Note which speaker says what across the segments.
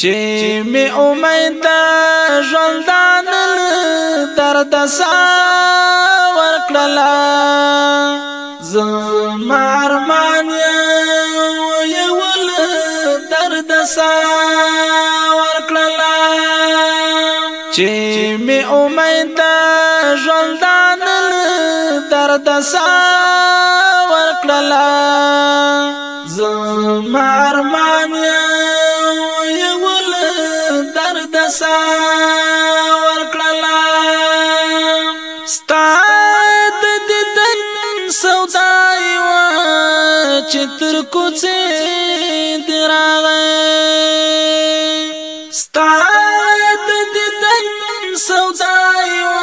Speaker 1: چې می امید ژوندان درد سا ورکړل زما ارمان یو درد سا ورکړل چې می امید ژوندان درد سا ورکړل چې تر کوڅه دراغه ستاد د دن سودای وا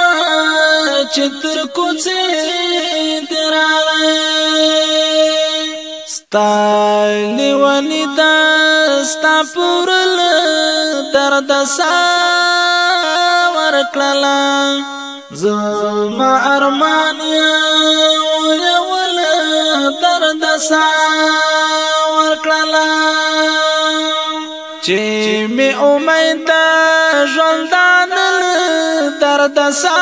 Speaker 1: چې تر کوڅه دراغه ستال ونی دا ستا پورل درد سا ورکلا زما ارمان یو درد سا ورکړلا چې می امید ژوندان درد سا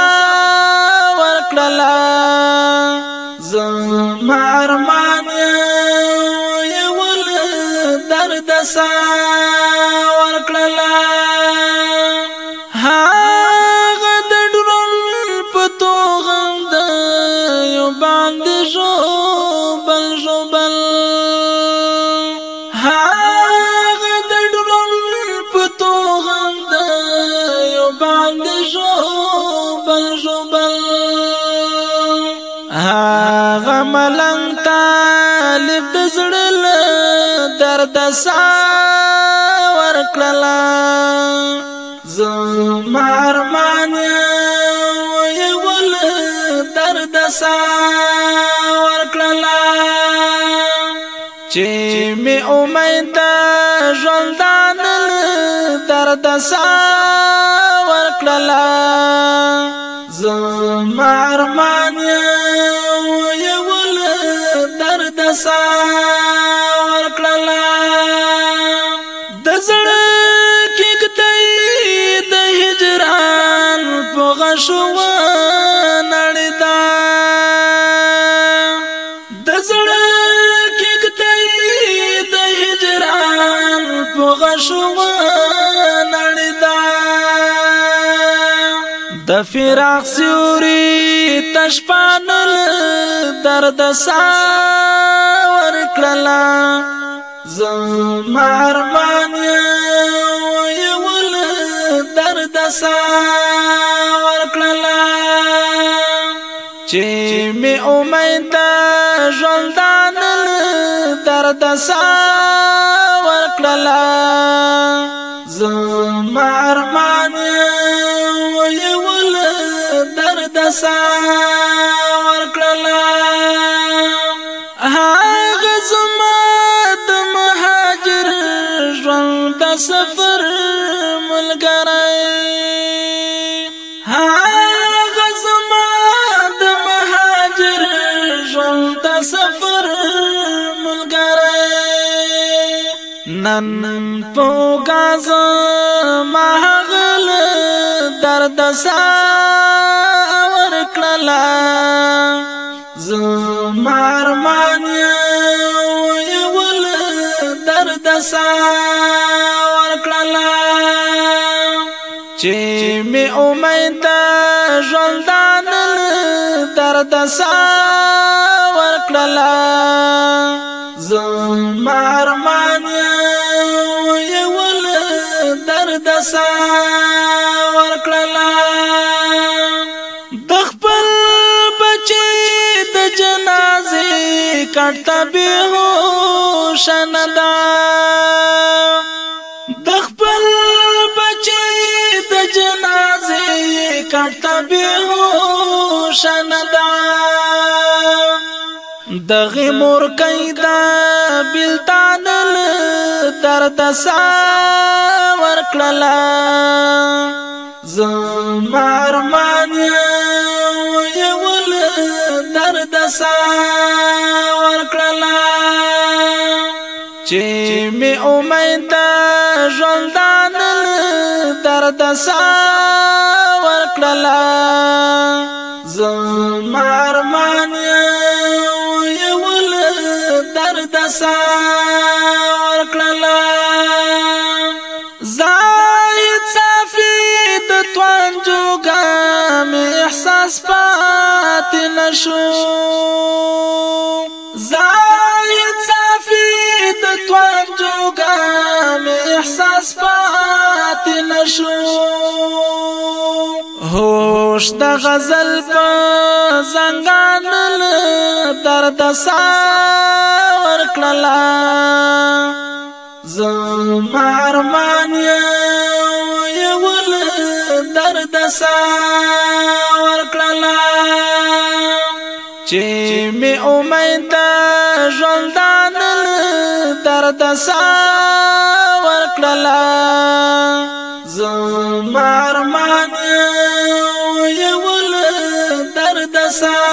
Speaker 1: ورکړلا زما ارمان یو درد سا ورکړلا هغه د ډول په توغم د یو باندې هاغه ملنګ طالب د زړه درد سا ور کړل زما ارمان یې ول درد سا ور کړل چې می امید ژوندان درد سا ور کړل زما ارمان یو ول درد سار کړلا د زړه کې کته د هجران په غشو نړدا د زړه کې کته د هجران په غشو نړدا فراق سیوري تشپانل درد ساور کړلا زما ارمان ويول درد ساور کړلا چې می امید ژوندان درد ساور کړلا زما ارمان سا زما د مهاجر ژوند د سفر ملګری زما د مهاجر ژوند د سفر ملګری نن په غزا ما غل درد سره تړلا زما ارمان یو درد سا ورکړلا چې می امید ژوندان درد سا ورکړلا زما ارمان یو درد سا ترتبه شندا د خپل بچي د جنازې ترتبه شندا د غمور کیدا بلتان درد سا ور کړلا زمار مان یو ول درد سا چې می امید ژوندان درد سا ورکړل زما ارمان یو درد سا ورکړل زاید سفید توان جوګه می احساس پات نشو نفس پات نشو هوش د غزل په زنګان درد سا ور کړلا زم ارمان یو درد سا ور کړلا چې می امید ژوندان درد سا کړلا زما ارمان یو ول درد سره